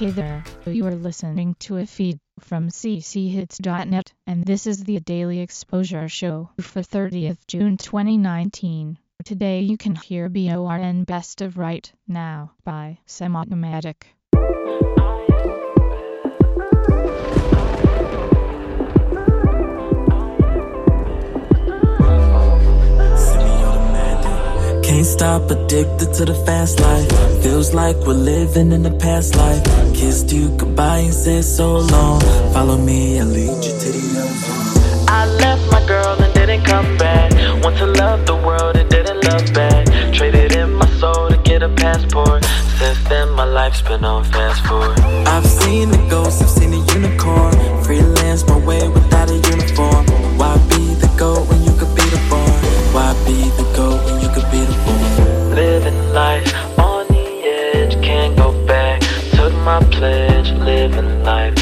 Hey there, you are listening to a feed from cchits.net, and this is the Daily Exposure Show for 30th June 2019. Today you can hear BORN Best of Right Now by Semi-Automatic. Can't stop addicted to the fast life. Feels like we're living in the past life. Kissed you goodbye and said so long. Follow me and lead you to the unknown. I left my girl and didn't come back. Want to love the world and didn't love back. Traded in my soul to get a passport. Since then, my life's been on fast forward. I've seen the ghost, I've seen the unicorn. Freelance my way without a uniform. Pledge,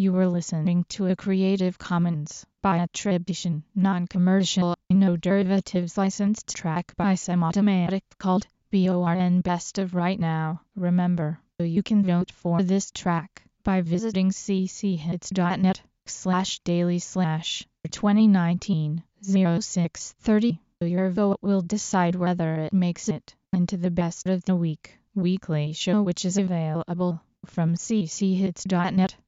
You were listening to a Creative Commons by attribution, non-commercial, no derivatives licensed track by Semi-Automatic called BORN Best of Right Now. Remember, you can vote for this track by visiting cchits.net slash daily slash 2019 0630. Your vote will decide whether it makes it into the best of the week weekly show which is available from cchits.net